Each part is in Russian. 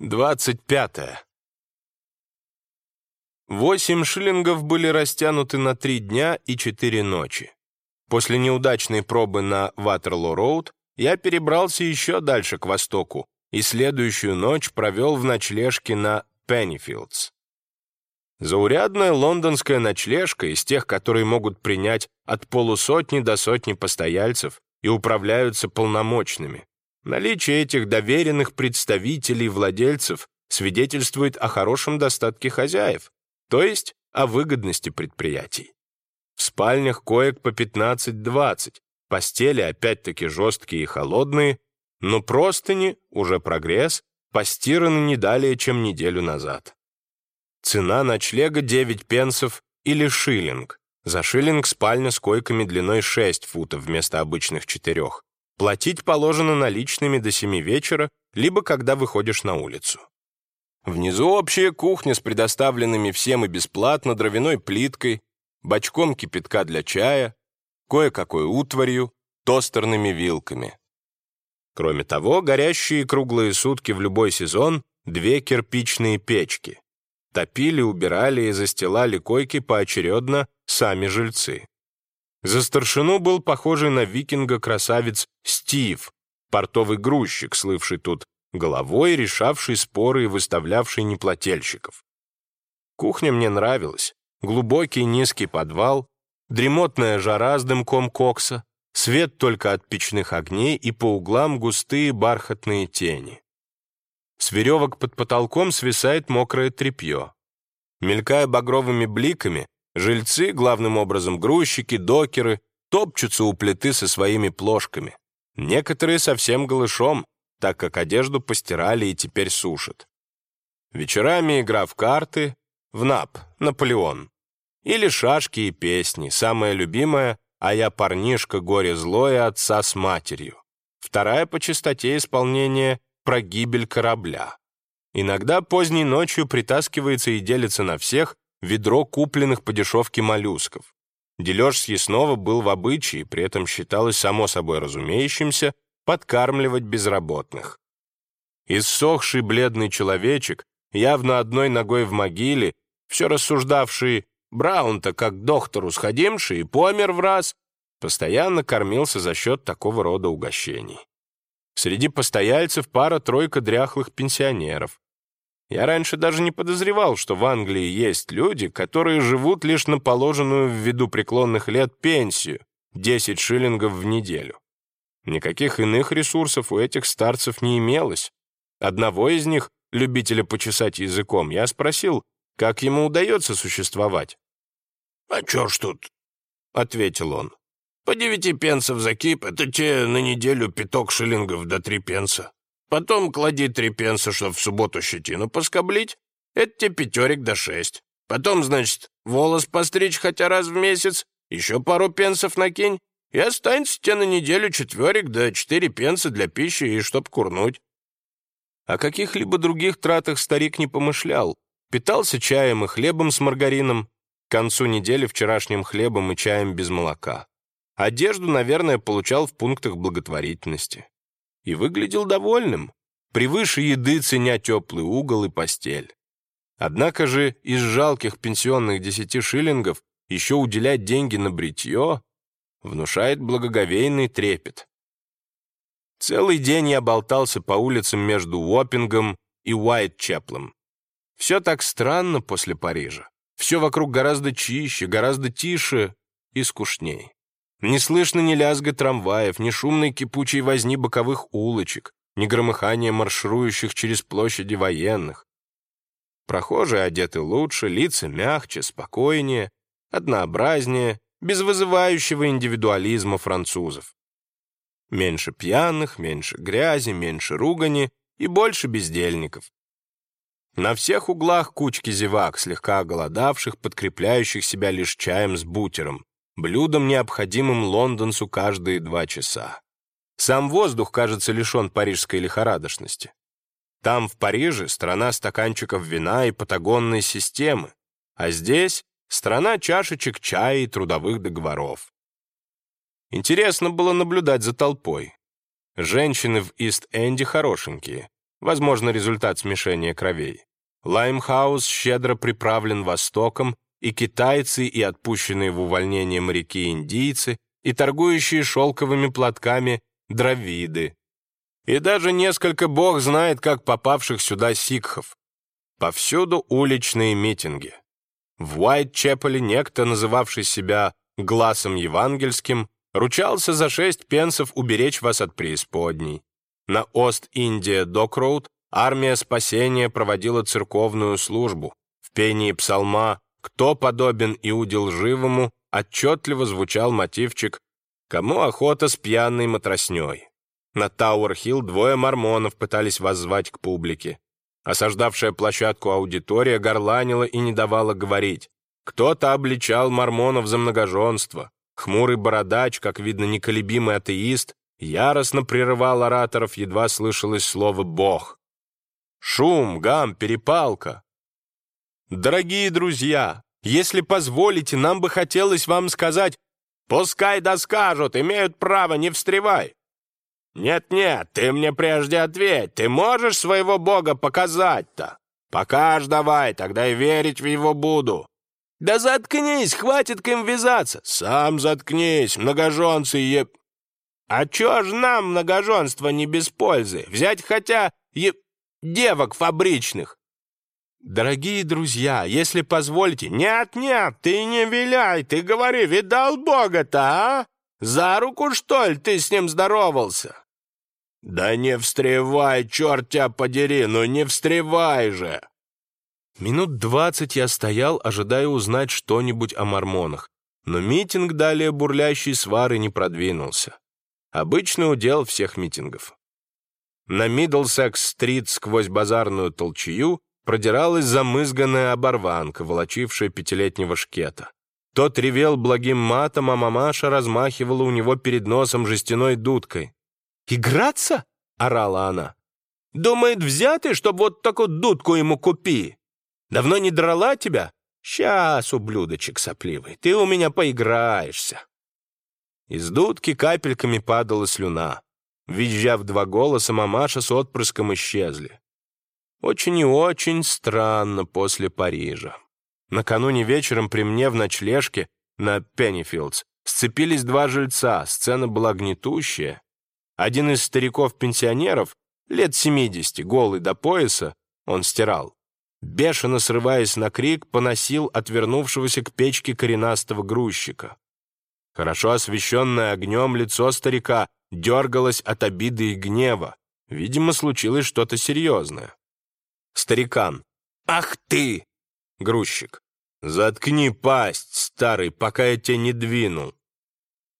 Двадцать пятое. Восемь шиллингов были растянуты на три дня и четыре ночи. После неудачной пробы на Ватерлоо-Роуд я перебрался еще дальше к востоку и следующую ночь провел в ночлежке на Пеннифилдс. Заурядная лондонская ночлежка из тех, которые могут принять от полусотни до сотни постояльцев и управляются полномочными. Наличие этих доверенных представителей владельцев свидетельствует о хорошем достатке хозяев, то есть о выгодности предприятий. В спальнях коек по 15-20, постели опять-таки жесткие и холодные, но простыни, уже прогресс, постираны не далее, чем неделю назад. Цена ночлега 9 пенсов или шиллинг. За шиллинг спальня с койками длиной 6 футов вместо обычных четырех. Платить положено наличными до семи вечера, либо когда выходишь на улицу. Внизу общая кухня с предоставленными всем и бесплатно дровяной плиткой, бачком кипятка для чая, кое-какой утварью, тостерными вилками. Кроме того, горящие круглые сутки в любой сезон две кирпичные печки. Топили, убирали и застилали койки поочередно сами жильцы. За старшину был похожий на викинга красавец Стив, портовый грузчик, слывший тут головой, решавший споры и выставлявший неплательщиков. Кухня мне нравилась. Глубокий низкий подвал, дремотная жара с дымком кокса, свет только от печных огней и по углам густые бархатные тени. С веревок под потолком свисает мокрое тряпье. Мелькая багровыми бликами, Жильцы, главным образом грузчики, докеры, топчутся у плиты со своими плошками. Некоторые совсем голышом, так как одежду постирали и теперь сушат. Вечерами игра в карты, в НАП, Наполеон. Или шашки и песни, самая любимая «А я парнишка, горе злое отца с матерью». Вторая по частоте исполнения «Про гибель корабля». Иногда поздней ночью притаскивается и делится на всех ведро купленных по дешевке моллюсков. Дележ съестного был в обычае, при этом считалось само собой разумеющимся подкармливать безработных. Иссохший бледный человечек, явно одной ногой в могиле, все рассуждавший «Браун-то как доктору сходимший и помер в раз», постоянно кормился за счет такого рода угощений. Среди постояльцев пара-тройка дряхлых пенсионеров. Я раньше даже не подозревал, что в Англии есть люди, которые живут лишь на положенную ввиду преклонных лет пенсию — 10 шиллингов в неделю. Никаких иных ресурсов у этих старцев не имелось. Одного из них, любителя почесать языком, я спросил, как ему удается существовать. «А чё ж тут?» — ответил он. «По девяти пенсов за кип — это те на неделю пяток шиллингов до три пенса. Потом клади три пенса, чтоб в субботу щетину поскоблить. Это тебе пятерик до шесть. Потом, значит, волос постричь хотя раз в месяц, еще пару пенсов накинь, и останется тебе на неделю четверик до четыре пенса для пищи и чтоб курнуть. О каких-либо других тратах старик не помышлял. Питался чаем и хлебом с маргарином, к концу недели вчерашним хлебом и чаем без молока. Одежду, наверное, получал в пунктах благотворительности и выглядел довольным, превыше еды ценя теплый угол и постель. Однако же из жалких пенсионных десяти шиллингов еще уделять деньги на бритье внушает благоговейный трепет. Целый день я болтался по улицам между Уоппингом и Уайтчеплом. Все так странно после Парижа. Все вокруг гораздо чище, гораздо тише и скучней. Не слышно ни лязга трамваев, ни шумной кипучей возни боковых улочек, ни громыхания марширующих через площади военных. Прохожие одеты лучше, лица мягче, спокойнее, однообразнее, без вызывающего индивидуализма французов. Меньше пьяных, меньше грязи, меньше ругани и больше бездельников. На всех углах кучки зевак, слегка оголодавших, подкрепляющих себя лишь чаем с бутером блюдом, необходимым лондонцу каждые два часа. Сам воздух, кажется, лишен парижской лихорадочности. Там, в Париже, страна стаканчиков вина и патагонной системы, а здесь страна чашечек чая и трудовых договоров. Интересно было наблюдать за толпой. Женщины в Ист-Энде хорошенькие, возможно, результат смешения кровей. Лаймхаус щедро приправлен Востоком, и китайцы, и отпущенные в увольнение моряки-индийцы, и торгующие шелковыми платками дравиды, и даже несколько бог знает, как попавших сюда сикхов. Повсюду уличные митинги. В Уайт-Чепеле некто, называвший себя «глазом евангельским», ручался за шесть пенсов уберечь вас от преисподней. На Ост-Индия-Док-роуд армия спасения проводила церковную службу. В пении псалма «Кто подобен Иуде лживому» отчетливо звучал мотивчик «Кому охота с пьяной матросней». На Тауэр-Хилл двое мормонов пытались воззвать к публике. Осаждавшая площадку аудитория горланила и не давала говорить. Кто-то обличал мормонов за многоженство. Хмурый бородач, как видно, неколебимый атеист, яростно прерывал ораторов, едва слышалось слово «бог». Шум, гам, перепалка. Дорогие друзья, если позволите, нам бы хотелось вам сказать «Пускай доскажут, имеют право, не встревай». «Нет-нет, ты мне прежде ответь, ты можешь своего бога показать-то? Покажь давай, тогда и верить в его буду». «Да заткнись, хватит к им вязаться!» «Сам заткнись, многоженцы е...» «А чё ж нам многоженство не без пользы? Взять хотя е... девок фабричных?» «Дорогие друзья, если позволите...» «Нет-нет, ты не виляй, ты говори, видал Бога-то, а? За руку, что ли, ты с ним здоровался?» «Да не встревай, черт тебя подери, ну не встревай же!» Минут двадцать я стоял, ожидая узнать что-нибудь о мормонах, но митинг далее бурлящей свары не продвинулся. Обычный удел всех митингов. На Миддлсекс-стрит сквозь базарную толчью продиралась замызганная оборванка, волочившая пятилетнего шкета. Тот ревел благим матом, а мамаша размахивала у него перед носом жестяной дудкой. «Играться?» — орала она. «Думает, взятый, чтоб вот такую дудку ему купи. Давно не драла тебя? Сейчас, ублюдочек сопливый, ты у меня поиграешься». Из дудки капельками падала слюна. Визжав два голоса, мамаша с отпрыском исчезли. Очень и очень странно после Парижа. Накануне вечером при мне в ночлежке на Пеннифилдс сцепились два жильца, сцена была гнетущая. Один из стариков-пенсионеров, лет 70, голый до пояса, он стирал. Бешено срываясь на крик, поносил отвернувшегося к печке коренастого грузчика. Хорошо освещенное огнем лицо старика дергалось от обиды и гнева. Видимо, случилось что-то серьезное. Старикан. «Ах ты!» Грузчик. «Заткни пасть, старый, пока я тебя не двинул».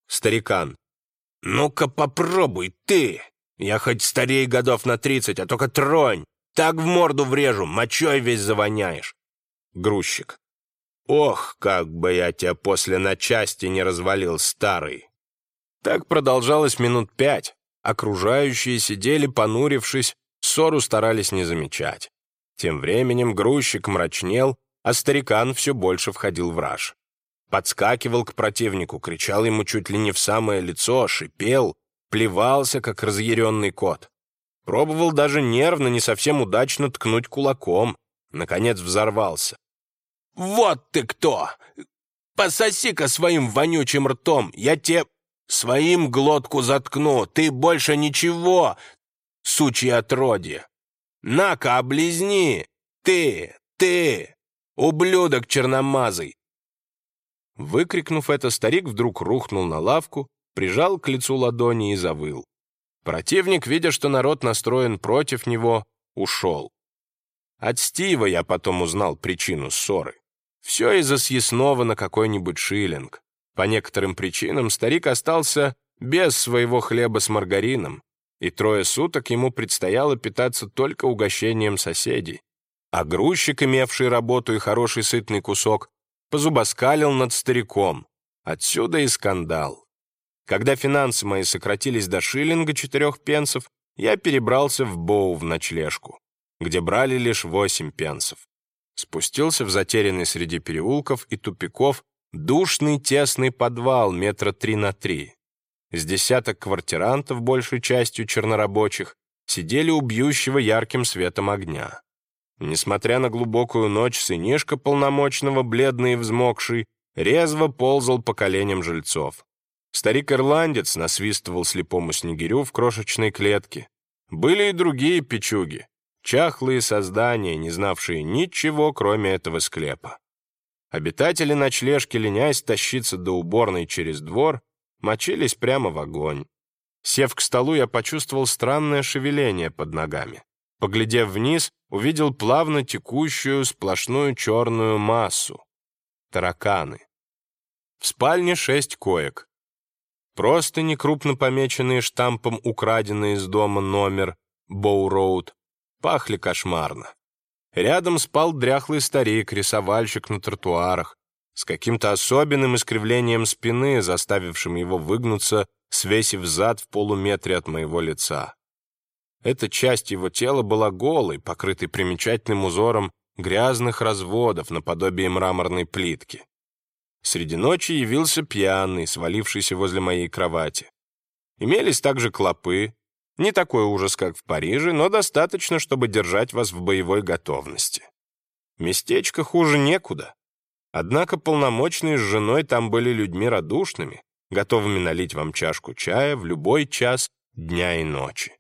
Старикан. «Ну-ка попробуй ты! Я хоть старей годов на тридцать, а только тронь! Так в морду врежу, мочой весь завоняешь!» Грузчик. «Ох, как бы я тебя после на части не развалил, старый!» Так продолжалось минут пять. Окружающие сидели, понурившись, ссору старались не замечать. Тем временем грузчик мрачнел, а старикан все больше входил в раж подскакивал к противнику, кричал ему чуть ли не в самое лицо, шипел, плевался, как разъяренный кот. Пробовал даже нервно, не совсем удачно ткнуть кулаком. Наконец взорвался. «Вот ты кто! Пососи-ка своим вонючим ртом, я тебе своим глотку заткну, ты больше ничего, сучье отродье! На-ка, облизни! Ты, ты, ублюдок черномазый! Выкрикнув это, старик вдруг рухнул на лавку, прижал к лицу ладони и завыл. Противник, видя, что народ настроен против него, ушел. От Стива я потом узнал причину ссоры. Все из-за съестного на какой-нибудь шиллинг. По некоторым причинам старик остался без своего хлеба с маргарином, и трое суток ему предстояло питаться только угощением соседей. А грузчик, имевший работу и хороший сытный кусок, позубоскалил над стариком. Отсюда и скандал. Когда финансы мои сократились до шиллинга четырех пенсов, я перебрался в Боу в ночлежку, где брали лишь восемь пенсов. Спустился в затерянный среди переулков и тупиков душный тесный подвал метра три на три. С десяток квартирантов, большей частью чернорабочих, сидели у бьющего ярким светом огня. Несмотря на глубокую ночь, сынишка полномочного, бледный и взмокший, резво ползал по коленям жильцов. Старик-ирландец насвистывал слепому снегирю в крошечной клетке. Были и другие печуги, чахлые создания, не знавшие ничего, кроме этого склепа. Обитатели ночлежки, ленясь тащиться до уборной через двор, мочились прямо в огонь. Сев к столу, я почувствовал странное шевеление под ногами. Поглядев вниз, увидел плавно текущую сплошную черную массу. Тараканы. В спальне шесть коек. Просто некрупно помеченные штампом украденный из дома номер Боу-Роуд пахли кошмарно. Рядом спал дряхлый старик, рисовальщик на тротуарах, с каким-то особенным искривлением спины, заставившим его выгнуться, свесив зад в полуметре от моего лица. Эта часть его тела была голой, покрытой примечательным узором грязных разводов наподобие мраморной плитки. Среди ночи явился пьяный, свалившийся возле моей кровати. Имелись также клопы, не такой ужас, как в Париже, но достаточно, чтобы держать вас в боевой готовности. Местечко хуже некуда. Однако полномочные с женой там были людьми радушными, готовыми налить вам чашку чая в любой час дня и ночи.